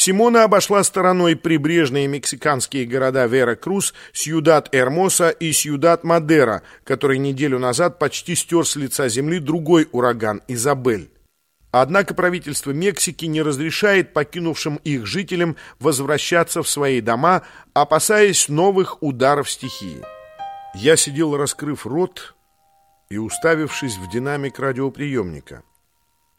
Симона обошла стороной прибрежные мексиканские города Вера-Крус, Сьюдад-Эрмоса и Сьюдад-Мадера, который неделю назад почти стер с лица земли другой ураган Изабель. Однако правительство Мексики не разрешает покинувшим их жителям возвращаться в свои дома, опасаясь новых ударов стихии. Я сидел, раскрыв рот и уставившись в динамик радиоприемника.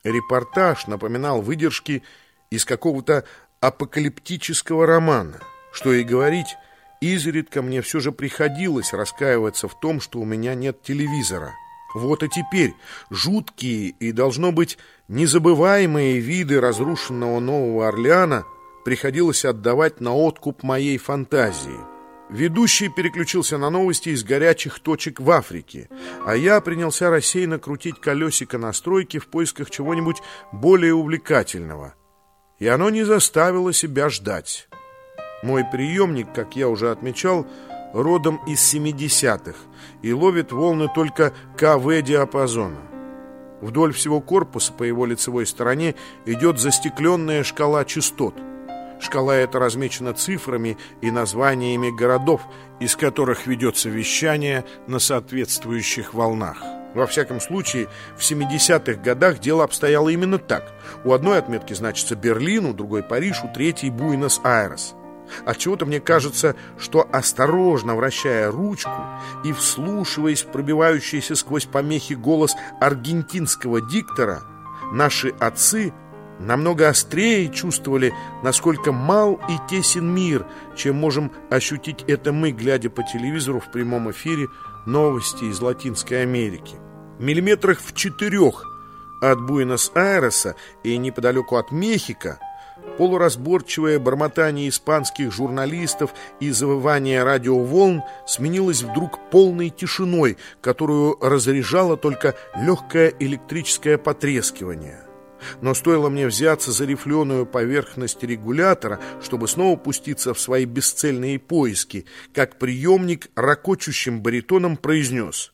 Репортаж напоминал выдержки из какого-то апокалиптического романа. Что и говорить, изредка мне все же приходилось раскаиваться в том, что у меня нет телевизора. Вот и теперь жуткие и, должно быть, незабываемые виды разрушенного Нового Орлеана приходилось отдавать на откуп моей фантазии. Ведущий переключился на новости из горячих точек в Африке, а я принялся рассеянно крутить колесико настройки в поисках чего-нибудь более увлекательного – и оно не заставило себя ждать. Мой приемник, как я уже отмечал, родом из 70-х и ловит волны только КВ-диапазона. Вдоль всего корпуса по его лицевой стороне идет застекленная шкала частот. Шкала эта размечена цифрами и названиями городов, из которых ведется вещание на соответствующих волнах. Во всяком случае, в 70-х годах дело обстояло именно так. У одной отметки значится Берлин, у другой Париж, у третьей Буэнос-Айрес. Отчего-то мне кажется, что осторожно вращая ручку и вслушиваясь в пробивающийся сквозь помехи голос аргентинского диктора, наши отцы намного острее чувствовали, насколько мал и тесен мир, чем можем ощутить это мы, глядя по телевизору в прямом эфире новости из Латинской Америки. Миллиметрах в четырех от Буэнос-Айреса и неподалеку от Мехико полуразборчивое бормотание испанских журналистов и завывание радиоволн сменилось вдруг полной тишиной, которую разряжало только легкое электрическое потрескивание. Но стоило мне взяться за рифленую поверхность регулятора, чтобы снова пуститься в свои бесцельные поиски, как приемник ракочущим баритоном произнес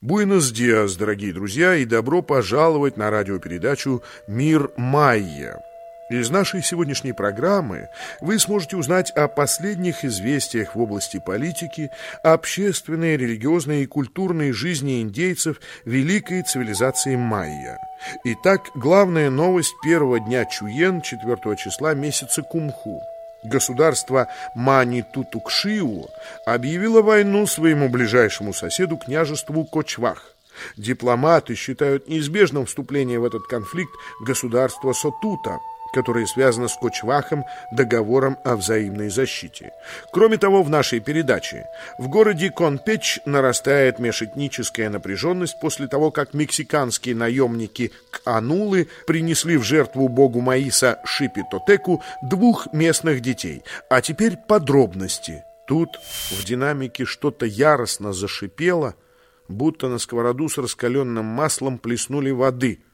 «Буэнос диас, дорогие друзья, и добро пожаловать на радиопередачу «Мир Майя». Из нашей сегодняшней программы вы сможете узнать о последних известиях в области политики, общественной, религиозной и культурной жизни индейцев великой цивилизации майя. Итак, главная новость первого дня Чуен, 4 числа месяца Кумху. Государство Мани-Тутукшиу объявило войну своему ближайшему соседу, княжеству Кочвах. Дипломаты считают неизбежным вступление в этот конфликт государства Сотута – которое связано с Кочвахом, договором о взаимной защите. Кроме того, в нашей передаче в городе Конпеч нарастает межэтническая напряженность после того, как мексиканские наемники Канулы принесли в жертву богу Маиса Шипи-Тотеку двух местных детей. А теперь подробности. Тут в динамике что-то яростно зашипело, будто на сковороду с раскаленным маслом плеснули воды –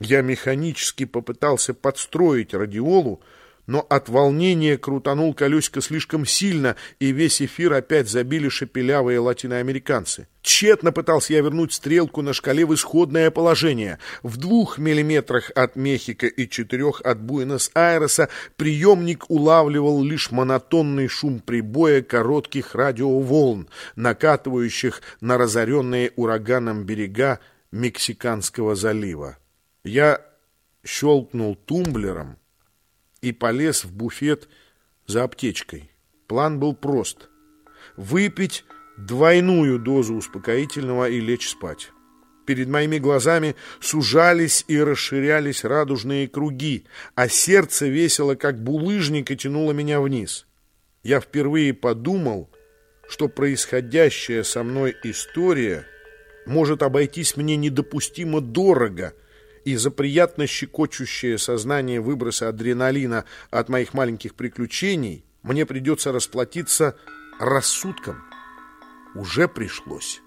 я механически попытался подстроить радиолу, но от волнения крутанул колесико слишком сильно, и весь эфир опять забили шепелявые латиноамериканцы. Тщетно пытался я вернуть стрелку на шкале в исходное положение. В двух миллиметрах от Мехико и четырех от Буэнос-Айреса приемник улавливал лишь монотонный шум прибоя коротких радиоволн, накатывающих на разоренные ураганом берега Мексиканского залива. Я щелкнул тумблером и полез в буфет за аптечкой. План был прост. Выпить двойную дозу успокоительного и лечь спать. Перед моими глазами сужались и расширялись радужные круги, а сердце весело, как булыжник, и тянуло меня вниз. Я впервые подумал, что происходящая со мной история может обойтись мне недопустимо дорого — и за приятно щекочущее сознание выброса адреналина от моих маленьких приключений мне придется расплатиться рассудком. Уже пришлось.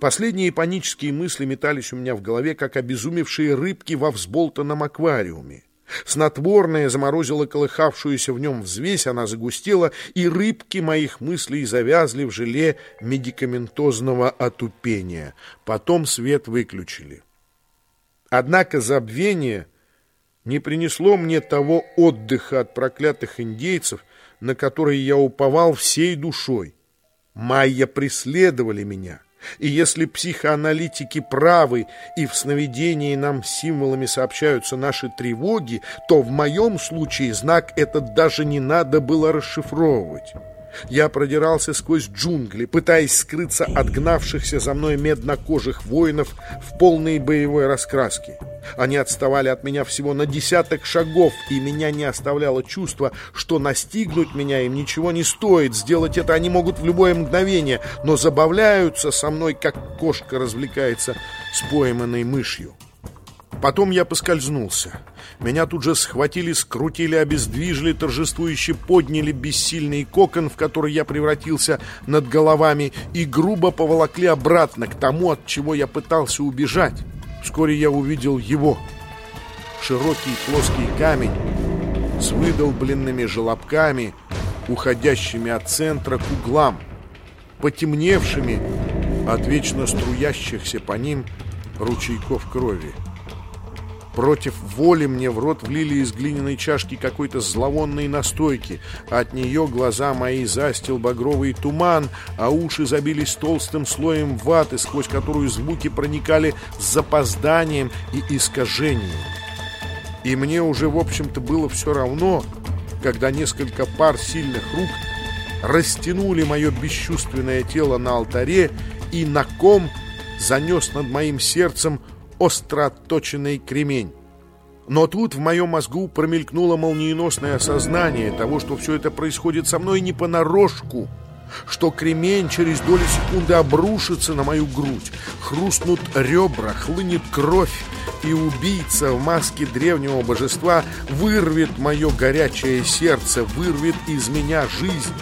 Последние панические мысли метались у меня в голове, как обезумевшие рыбки во взболтанном аквариуме. Снотворное заморозило колыхавшуюся в нем взвесь, она загустела, и рыбки моих мыслей завязли в желе медикаментозного отупения. Потом свет выключили. Однако забвение не принесло мне того отдыха от проклятых индейцев, на который я уповал всей душой. Майя преследовали меня, и если психоаналитики правы и в сновидении нам символами сообщаются наши тревоги, то в моем случае знак этот даже не надо было расшифровывать. Я продирался сквозь джунгли, пытаясь скрыться от гнавшихся за мной меднокожих воинов в полной боевой раскраске. Они отставали от меня всего на десяток шагов, и меня не оставляло чувство, что настигнуть меня им ничего не стоит. Сделать это они могут в любое мгновение, но забавляются со мной, как кошка развлекается с пойманной мышью. Потом я поскользнулся. Меня тут же схватили, скрутили, обездвижили, торжествующе подняли бессильный кокон, в который я превратился над головами, и грубо поволокли обратно к тому, от чего я пытался убежать. Вскоре я увидел его. Широкий плоский камень с выдолбленными желобками, уходящими от центра к углам, потемневшими от вечно струящихся по ним ручейков крови. Против воли мне в рот влили из глиняной чашки какой-то зловонной настойки. От нее глаза мои застил багровый туман, а уши забились толстым слоем ваты, сквозь которую звуки проникали с запозданием и искажением. И мне уже, в общем-то, было все равно, когда несколько пар сильных рук растянули мое бесчувственное тело на алтаре и на ком занес над моим сердцем остро отточенный кремень. Но тут в моем мозгу промелькнуло молниеносное осознание того, что все это происходит со мной не понарошку, что кремень через доли секунды обрушится на мою грудь, хрустнут ребра, хлынет кровь, и убийца в маске древнего божества вырвет мое горячее сердце, вырвет из меня жизнь.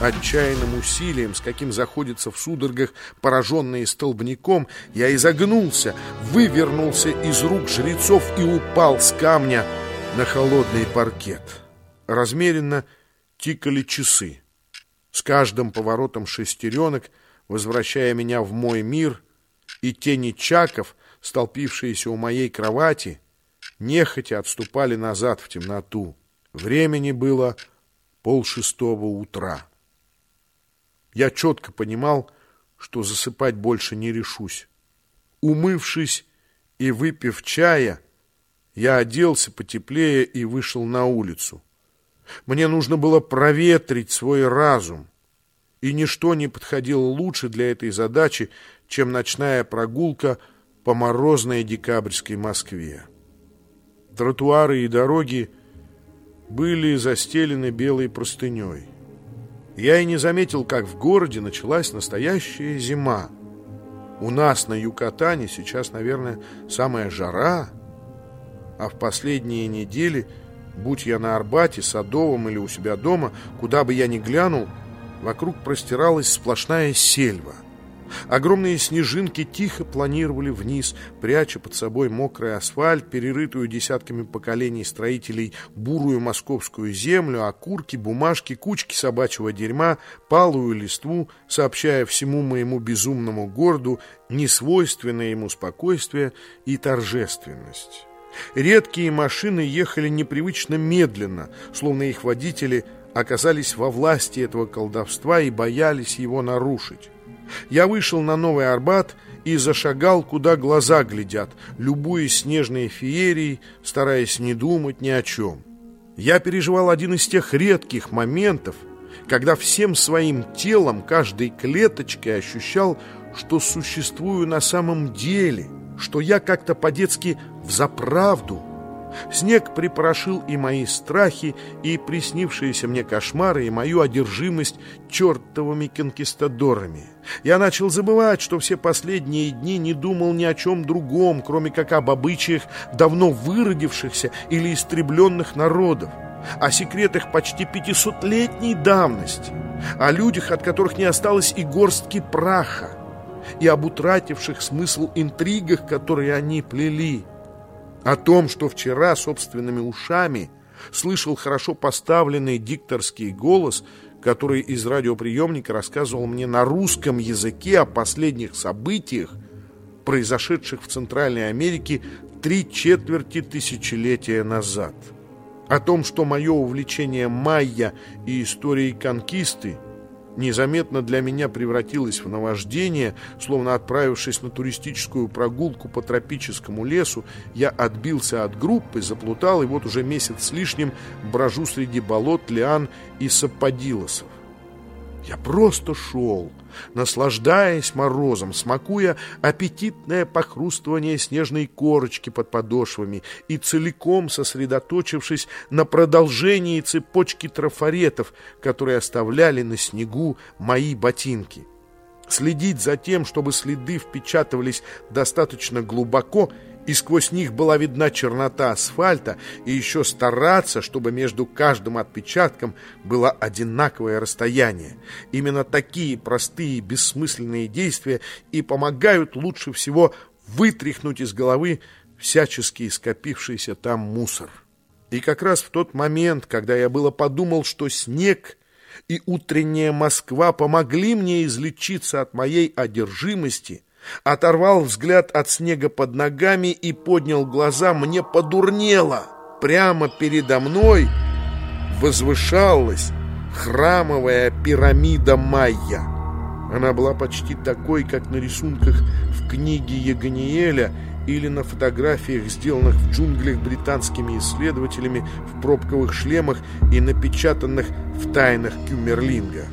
Отчаянным усилием, с каким заходится в судорогах пораженные столбняком, я изогнулся, вывернулся из рук жрецов и упал с камня на холодный паркет. Размеренно тикали часы. С каждым поворотом шестеренок, возвращая меня в мой мир, и тени чаков, столпившиеся у моей кровати, нехотя отступали назад в темноту. Времени было полшестого утра. Я четко понимал, что засыпать больше не решусь. Умывшись и выпив чая, я оделся потеплее и вышел на улицу. Мне нужно было проветрить свой разум, и ничто не подходило лучше для этой задачи, чем ночная прогулка по морозной декабрьской Москве. Тротуары и дороги были застелены белой простыней. Я и не заметил, как в городе началась настоящая зима. У нас на Юкатане сейчас, наверное, самая жара, а в последние недели, будь я на Арбате, Садовом или у себя дома, куда бы я ни глянул, вокруг простиралась сплошная сельва – Огромные снежинки тихо планировали вниз, пряча под собой мокрый асфальт, перерытую десятками поколений строителей бурую московскую землю, окурки, бумажки, кучки собачьего дерьма, палую листву, сообщая всему моему безумному городу несвойственное ему спокойствие и торжественность. Редкие машины ехали непривычно медленно, словно их водители оказались во власти этого колдовства и боялись его нарушить. Я вышел на Новый Арбат и зашагал, куда глаза глядят, любуясь снежной феерией, стараясь не думать ни о чем. Я переживал один из тех редких моментов, когда всем своим телом, каждой клеточкой ощущал, что существую на самом деле, что я как-то по-детски взаправду Снег припорошил и мои страхи, и приснившиеся мне кошмары, и мою одержимость чертовыми конкистадорами. Я начал забывать, что все последние дни не думал ни о чем другом, кроме как об обычаях давно выродившихся или истребленных народов, о секретах почти пятисотлетней давности, о людях, от которых не осталось и горстки праха, и об утративших смысл интригах, которые они плели о том, что вчера собственными ушами слышал хорошо поставленный дикторский голос, который из радиоприемника рассказывал мне на русском языке о последних событиях, произошедших в Центральной Америке три четверти тысячелетия назад. О том, что мое увлечение майя и историей конкисты незаметно для меня превратилось в наваждение, словно отправившись на туристическую прогулку по тропическому лесу, я отбился от группы, заплутал и вот уже месяц с лишним брожу среди болот, лиан и саподилосов. Я просто шел, наслаждаясь морозом, смакуя аппетитное похрустывание снежной корочки под подошвами и целиком сосредоточившись на продолжении цепочки трафаретов, которые оставляли на снегу мои ботинки. Следить за тем, чтобы следы впечатывались достаточно глубоко – и сквозь них была видна чернота асфальта, и еще стараться, чтобы между каждым отпечатком было одинаковое расстояние. Именно такие простые бессмысленные действия и помогают лучше всего вытряхнуть из головы всячески скопившийся там мусор. И как раз в тот момент, когда я было подумал, что снег и утренняя Москва помогли мне излечиться от моей одержимости – Оторвал взгляд от снега под ногами и поднял глаза. Мне подурнело. Прямо передо мной возвышалась храмовая пирамида Майя. Она была почти такой, как на рисунках в книге Ягониеля или на фотографиях, сделанных в джунглях британскими исследователями в пробковых шлемах и напечатанных в тайнах Кюмерлинга.